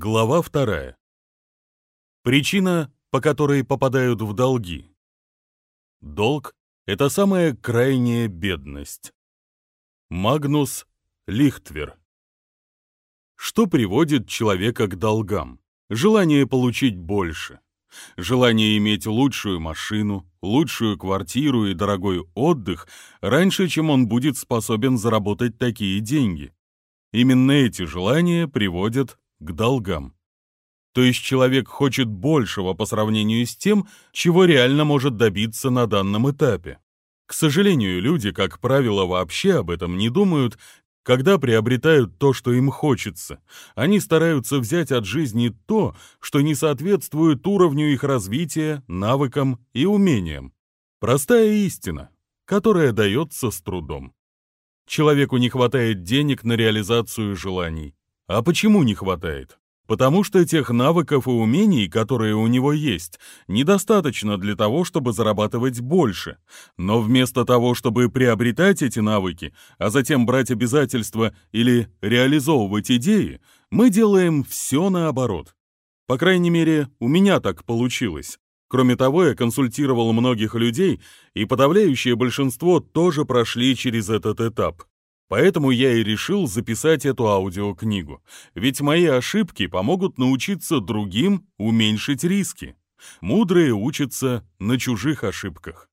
Глава вторая. Причина, по которой попадают в долги. Долг — это самая крайняя бедность. Магнус Лихтвер. Что приводит человека к долгам? Желание получить больше. Желание иметь лучшую машину, лучшую квартиру и дорогой отдых раньше, чем он будет способен заработать такие деньги. Именно эти желания приводят к долгам. То есть человек хочет большего по сравнению с тем, чего реально может добиться на данном этапе. К сожалению, люди, как правило, вообще об этом не думают, когда приобретают то, что им хочется. Они стараются взять от жизни то, что не соответствует уровню их развития, навыкам и умениям. Простая истина, которая дается с трудом. Человеку не хватает денег на реализацию желаний. А почему не хватает? Потому что тех навыков и умений, которые у него есть, недостаточно для того, чтобы зарабатывать больше. Но вместо того, чтобы приобретать эти навыки, а затем брать обязательства или реализовывать идеи, мы делаем все наоборот. По крайней мере, у меня так получилось. Кроме того, я консультировал многих людей, и подавляющее большинство тоже прошли через этот этап. Поэтому я и решил записать эту аудиокнигу, ведь мои ошибки помогут научиться другим уменьшить риски. Мудрые учатся на чужих ошибках.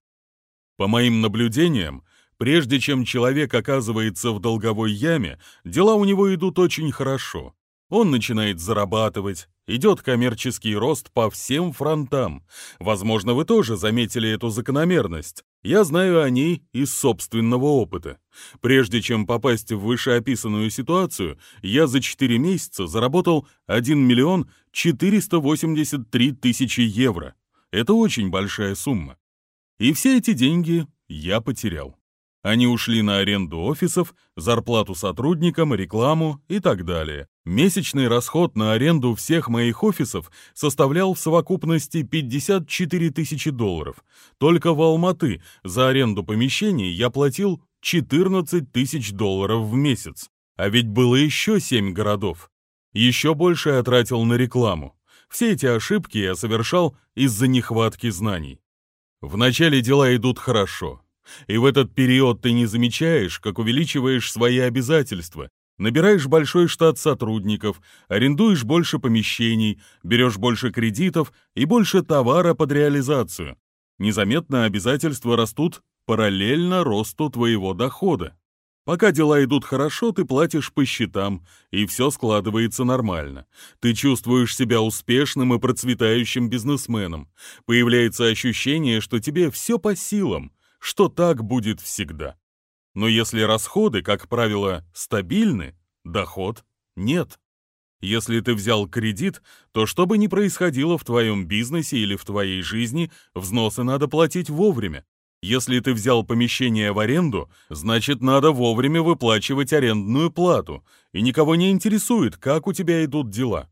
По моим наблюдениям, прежде чем человек оказывается в долговой яме, дела у него идут очень хорошо. Он начинает зарабатывать, идет коммерческий рост по всем фронтам. Возможно, вы тоже заметили эту закономерность. Я знаю о ней из собственного опыта. Прежде чем попасть в вышеописанную ситуацию, я за 4 месяца заработал 1 миллион 483 тысячи евро. Это очень большая сумма. И все эти деньги я потерял. Они ушли на аренду офисов, зарплату сотрудникам, рекламу и так далее. Месячный расход на аренду всех моих офисов составлял в совокупности 54 тысячи долларов. Только в Алматы за аренду помещений я платил 14 тысяч долларов в месяц. А ведь было еще 7 городов. Еще больше я тратил на рекламу. Все эти ошибки я совершал из-за нехватки знаний. Вначале дела идут хорошо, и в этот период ты не замечаешь, как увеличиваешь свои обязательства, набираешь большой штат сотрудников, арендуешь больше помещений, берешь больше кредитов и больше товара под реализацию. Незаметно обязательства растут параллельно росту твоего дохода. Пока дела идут хорошо, ты платишь по счетам, и все складывается нормально. Ты чувствуешь себя успешным и процветающим бизнесменом. Появляется ощущение, что тебе все по силам что так будет всегда. Но если расходы, как правило, стабильны, доход нет. Если ты взял кредит, то что бы ни происходило в твоем бизнесе или в твоей жизни, взносы надо платить вовремя. Если ты взял помещение в аренду, значит, надо вовремя выплачивать арендную плату, и никого не интересует, как у тебя идут дела.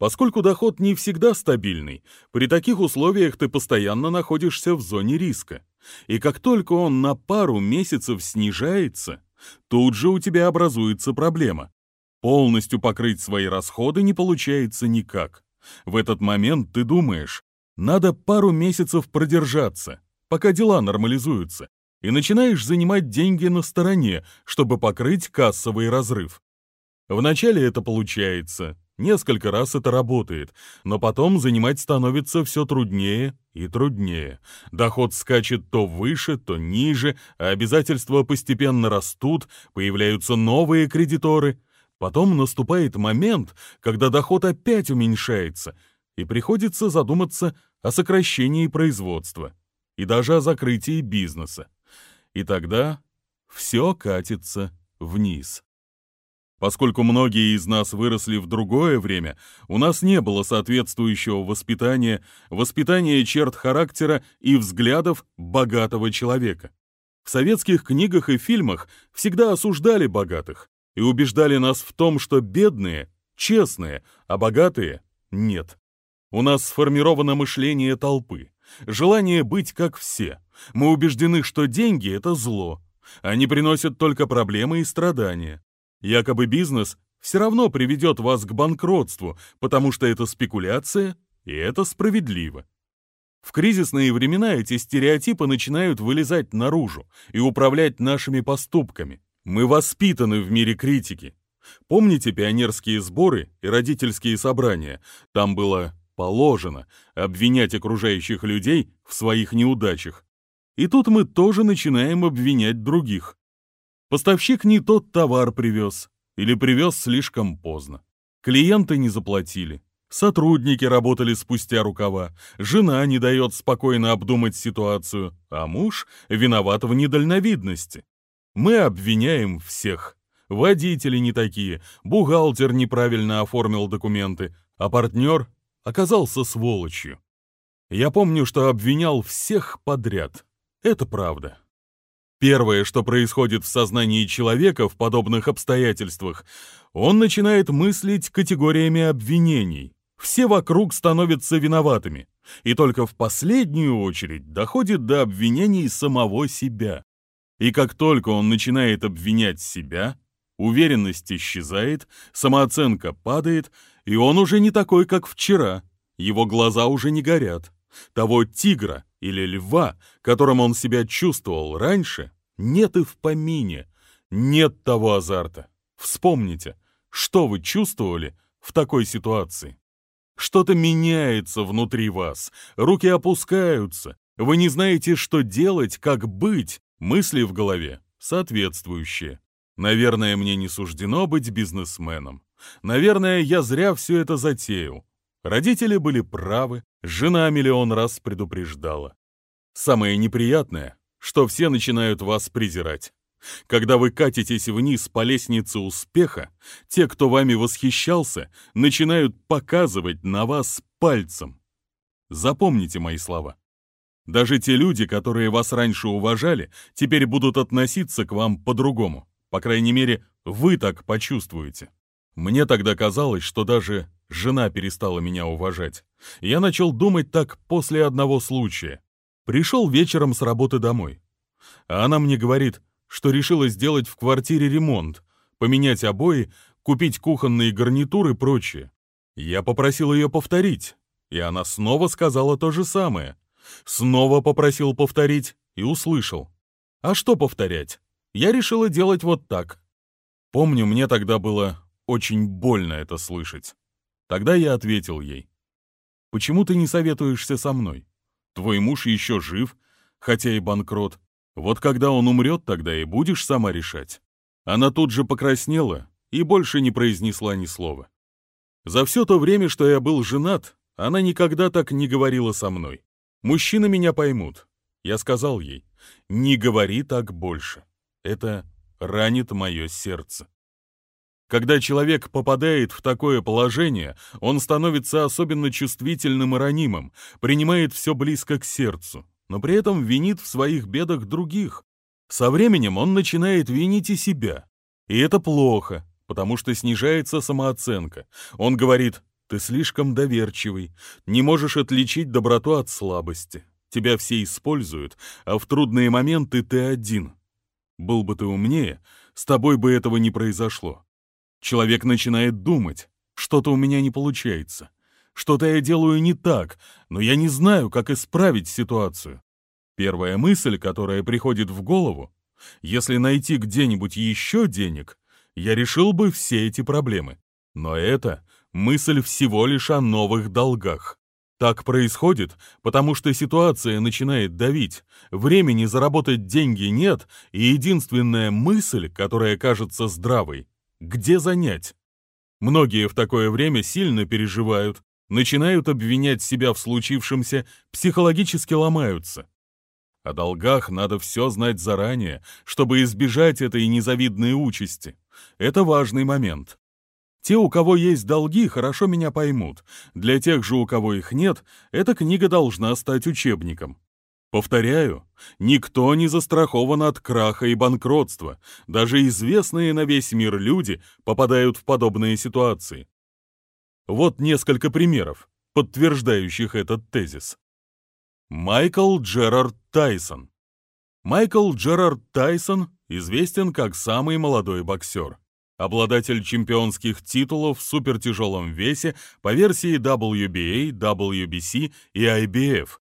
Поскольку доход не всегда стабильный, при таких условиях ты постоянно находишься в зоне риска. И как только он на пару месяцев снижается, тут же у тебя образуется проблема. Полностью покрыть свои расходы не получается никак. В этот момент ты думаешь, надо пару месяцев продержаться, пока дела нормализуются, и начинаешь занимать деньги на стороне, чтобы покрыть кассовый разрыв. Вначале это получается, Несколько раз это работает, но потом занимать становится все труднее и труднее. Доход скачет то выше, то ниже, а обязательства постепенно растут, появляются новые кредиторы. Потом наступает момент, когда доход опять уменьшается, и приходится задуматься о сокращении производства и даже о закрытии бизнеса. И тогда все катится вниз. Поскольку многие из нас выросли в другое время, у нас не было соответствующего воспитания, воспитания черт характера и взглядов богатого человека. В советских книгах и фильмах всегда осуждали богатых и убеждали нас в том, что бедные — честные, а богатые — нет. У нас сформировано мышление толпы, желание быть как все. Мы убеждены, что деньги — это зло. Они приносят только проблемы и страдания. Якобы бизнес все равно приведет вас к банкротству, потому что это спекуляция, и это справедливо. В кризисные времена эти стереотипы начинают вылезать наружу и управлять нашими поступками. Мы воспитаны в мире критики. Помните пионерские сборы и родительские собрания? Там было положено обвинять окружающих людей в своих неудачах. И тут мы тоже начинаем обвинять других. Поставщик не тот товар привез или привез слишком поздно. Клиенты не заплатили. Сотрудники работали спустя рукава, жена не дает спокойно обдумать ситуацию, а муж виноват в недальновидности. Мы обвиняем всех. Водители не такие, бухгалтер неправильно оформил документы, а партнер оказался сволочью. Я помню, что обвинял всех подряд. Это правда. Первое, что происходит в сознании человека в подобных обстоятельствах, он начинает мыслить категориями обвинений. Все вокруг становятся виноватыми, и только в последнюю очередь доходит до обвинений самого себя. И как только он начинает обвинять себя, уверенность исчезает, самооценка падает, и он уже не такой, как вчера, его глаза уже не горят. Того тигра или льва, которым он себя чувствовал раньше, нет и в помине. Нет того азарта. Вспомните, что вы чувствовали в такой ситуации. Что-то меняется внутри вас, руки опускаются, вы не знаете, что делать, как быть, мысли в голове соответствующие. Наверное, мне не суждено быть бизнесменом. Наверное, я зря все это затеял. Родители были правы, жена миллион раз предупреждала. Самое неприятное, что все начинают вас презирать. Когда вы катитесь вниз по лестнице успеха, те, кто вами восхищался, начинают показывать на вас пальцем. Запомните мои слова. Даже те люди, которые вас раньше уважали, теперь будут относиться к вам по-другому. По крайней мере, вы так почувствуете. Мне тогда казалось, что даже жена перестала меня уважать. Я начал думать так после одного случая. Пришел вечером с работы домой. А она мне говорит, что решила сделать в квартире ремонт, поменять обои, купить кухонные гарнитуры и прочее. Я попросил ее повторить, и она снова сказала то же самое. Снова попросил повторить и услышал. А что повторять? Я решила делать вот так. Помню, мне тогда было очень больно это слышать. Тогда я ответил ей. «Почему ты не советуешься со мной? Твой муж еще жив, хотя и банкрот. Вот когда он умрет, тогда и будешь сама решать». Она тут же покраснела и больше не произнесла ни слова. За все то время, что я был женат, она никогда так не говорила со мной. Мужчины меня поймут. Я сказал ей, не говори так больше. Это ранит мое сердце. Когда человек попадает в такое положение, он становится особенно чувствительным и ранимым, принимает все близко к сердцу, но при этом винит в своих бедах других. Со временем он начинает винить и себя. И это плохо, потому что снижается самооценка. Он говорит, ты слишком доверчивый, не можешь отличить доброту от слабости. Тебя все используют, а в трудные моменты ты один. Был бы ты умнее, с тобой бы этого не произошло. Человек начинает думать, что-то у меня не получается, что-то я делаю не так, но я не знаю, как исправить ситуацию. Первая мысль, которая приходит в голову, если найти где-нибудь еще денег, я решил бы все эти проблемы. Но это мысль всего лишь о новых долгах. Так происходит, потому что ситуация начинает давить, времени заработать деньги нет, и единственная мысль, которая кажется здравой, где занять? Многие в такое время сильно переживают, начинают обвинять себя в случившемся, психологически ломаются. О долгах надо все знать заранее, чтобы избежать этой незавидной участи. Это важный момент. Те, у кого есть долги, хорошо меня поймут. Для тех же, у кого их нет, эта книга должна стать учебником. Повторяю, никто не застрахован от краха и банкротства. Даже известные на весь мир люди попадают в подобные ситуации. Вот несколько примеров, подтверждающих этот тезис. Майкл Джерард Тайсон. Майкл Джерард Тайсон известен как самый молодой боксер. обладатель чемпионских титулов в супертяжелом весе по версии WBA, WBC и IBF.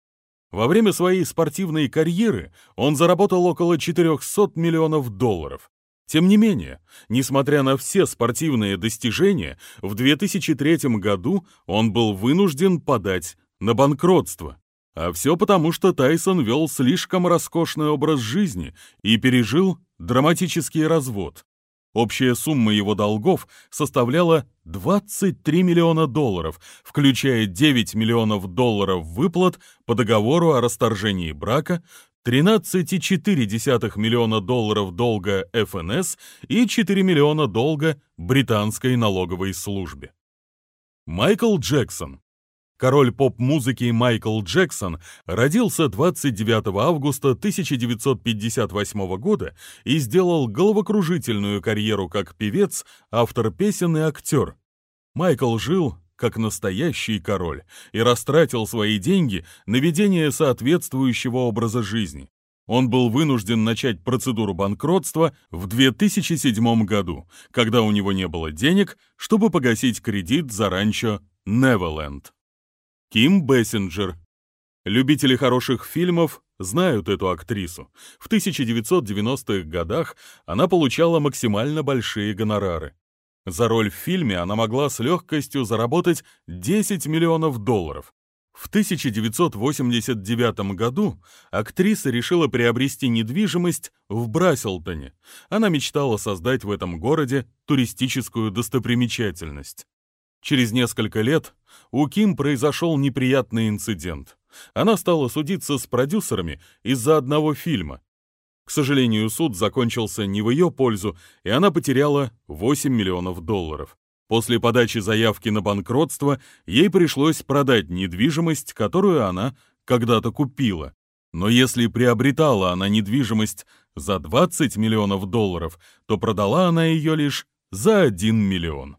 Во время своей спортивной карьеры он заработал около 400 миллионов долларов. Тем не менее, несмотря на все спортивные достижения, в 2003 году он был вынужден подать на банкротство. А все потому, что Тайсон вел слишком роскошный образ жизни и пережил драматический развод. Общая сумма его долгов составляла 23 миллиона долларов, включая 9 миллионов долларов выплат по договору о расторжении брака, 13,4 миллиона долларов долга ФНС и 4 миллиона долга британской налоговой службе. Майкл Джексон Король поп-музыки Майкл Джексон родился 29 августа 1958 года и сделал головокружительную карьеру как певец, автор песен и актер. Майкл жил как настоящий король и растратил свои деньги на ведение соответствующего образа жизни. Он был вынужден начать процедуру банкротства в 2007 году, когда у него не было денег, чтобы погасить кредит за ранчо Неверленд. Ким Бессинджер. Любители хороших фильмов знают эту актрису. В 1990-х годах она получала максимально большие гонорары. За роль в фильме она могла с легкостью заработать 10 миллионов долларов. В 1989 году актриса решила приобрести недвижимость в Брасселтоне. Она мечтала создать в этом городе туристическую достопримечательность. Через несколько лет у Ким произошел неприятный инцидент. Она стала судиться с продюсерами из-за одного фильма. К сожалению, суд закончился не в ее пользу, и она потеряла 8 миллионов долларов. После подачи заявки на банкротство ей пришлось продать недвижимость, которую она когда-то купила. Но если приобретала она недвижимость за 20 миллионов долларов, то продала она ее лишь за 1 миллион.